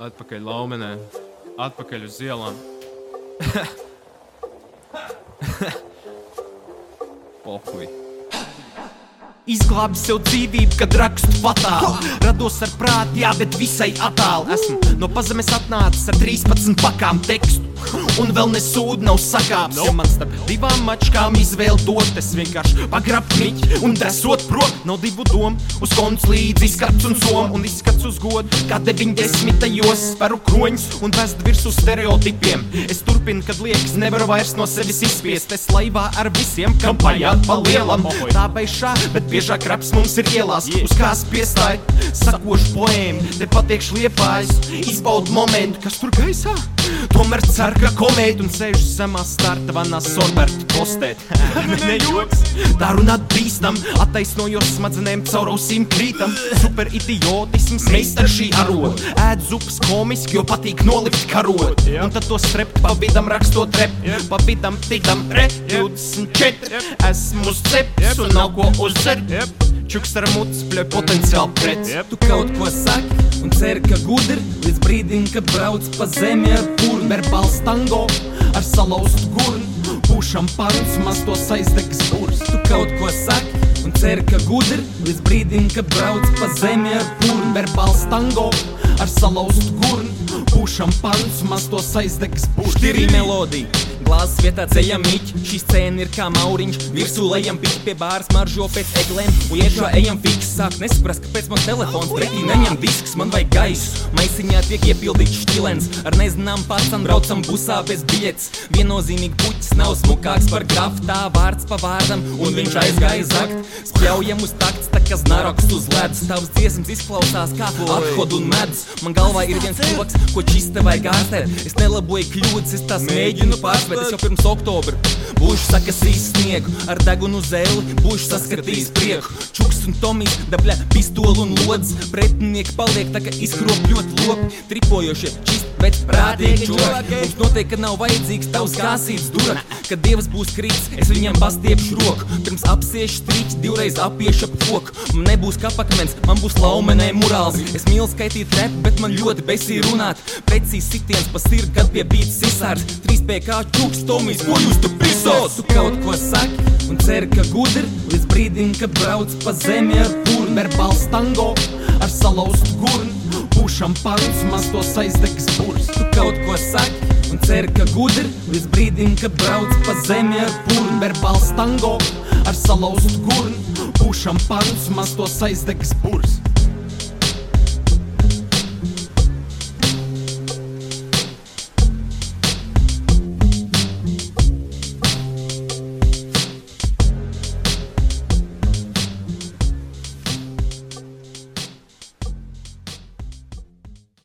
Atpakaļ laumenē, atpakaļ uz ielām. Pohuj. Izglābi sev dzīvību, kad rakstu fatāli. Rados ar prātu, jā, bet visai attāli. Esmu no pazemes atnācis ar 13 pakām tekstu. Un vēl nesūdi nav sakāps. Ja man starp divām mačkām izvēle dot, es vienkārši pagrabu kniķi un desot prom. No divu domu uz konts līdzi izskats un som un izskats uz godu. Kā 90. speru kroņus un vest virsū stereotipiem. Es turpinu, kad liekas, nevaru vairs no sevis izspiest. Es laivā ar visiem, kam pajāt pa lielam. Tā beidzā, bet biežāk raps mums ir ielās, uz kās piestāj. Sakošu poēmu, te patiekšu liepājas, izbaudu momentu, kas tur gaisā. Tomēr cer, ka komēta un sēž zemā starta vanā sorberti postēt. Nejoks, tā runāt bīstam, attaisnojos smadzenēm caur ausīm krītam. Super idiotisms, meistar šī arot. Ēd zupas komiski, jo patīk nolikt karot. Un tad to strept pa vidam rakstot rep, pa vidam tidam re 24. Esmu ceps un nav ko uzzert. Čuks ar mutes bļauj potenciāli pret. Tu kaut ko saki un cer, ka gudri līdz brīdim, kad brauc pa zemi ar purnu. Verbāls tango ar salauztu gurnu. Pušam parus, maz to aizdegs būrs. Tu kaut ko saki un cer, ka gudri līdz brīdim, kad brauc pa zemi ar purnu. Verbāls tango ar salauztu gurnu. Pušam parus, maz to aizdegs būrs. Štirī melodija. Glāzes vietā ceļam mīķi, šī scēna ir kā mauriņš. Virsū lejam piķi pie bāras, maržo pēc eglēm. Un iekšā ejam fiks, sāk nesaprast, kāpēc man telefons pretī neņem disks, man vajag gaisu. Maisiņā tiek iepildīts šķilens, ar nezinām pacam braucam busā bez biļets. Viennozīmīgi puķis nav smukāks par grafu, tā vārds pa vārdam, un viņš aizgāja zakt. Spļaujam uz takts, tā kā znaroks uz ledus. Tavs dziesmas izklausās kā athod un medus. Man galvā ir viens koks, ko čista vai gārstēt. Es nelaboju kļūdas, es tās mēģinu pārspēt es jau pirms oktobra būšu sakasījis sniegu ar degunu zēli, būšu saskatījis prieku. Čuks un Tomijs dabļā pistolu un lodzes, pretinieki paliek tā kā izkropļot lopi, tripojošie čist, bet prātīgi čuraki. Mums noteikti nav vajadzīgs tavs kāsīts durak, kad dievs būs krīts, es viņam pastiepšu roku, pirms apsiešu strīķi, divreiz apiešu ap koku. Man nebūs kapakmens, man būs laumenē murāls. Es mīlu skaitīt rep, bet man ļoti besī runāt. Precīzi sitiens pa sirdi, kad pie bīts sisārs. 3PK čuks, Tomijs, ko jūs tu pisos? Tu kaut ko saki un cer, ka gudri līdz brīdim, kad brauc pa zemi ar purnu. Verbāls tango ar salauztu gurnu. Pušam parus, maz to aizdegs būrs. Tu kaut ko saki un cer, ka gudri līdz brīdim, kad brauc pa zemi ar purnu. Verbāls tango ar salauztu gurnu. Pušam parus, maz to aizdegs būrs.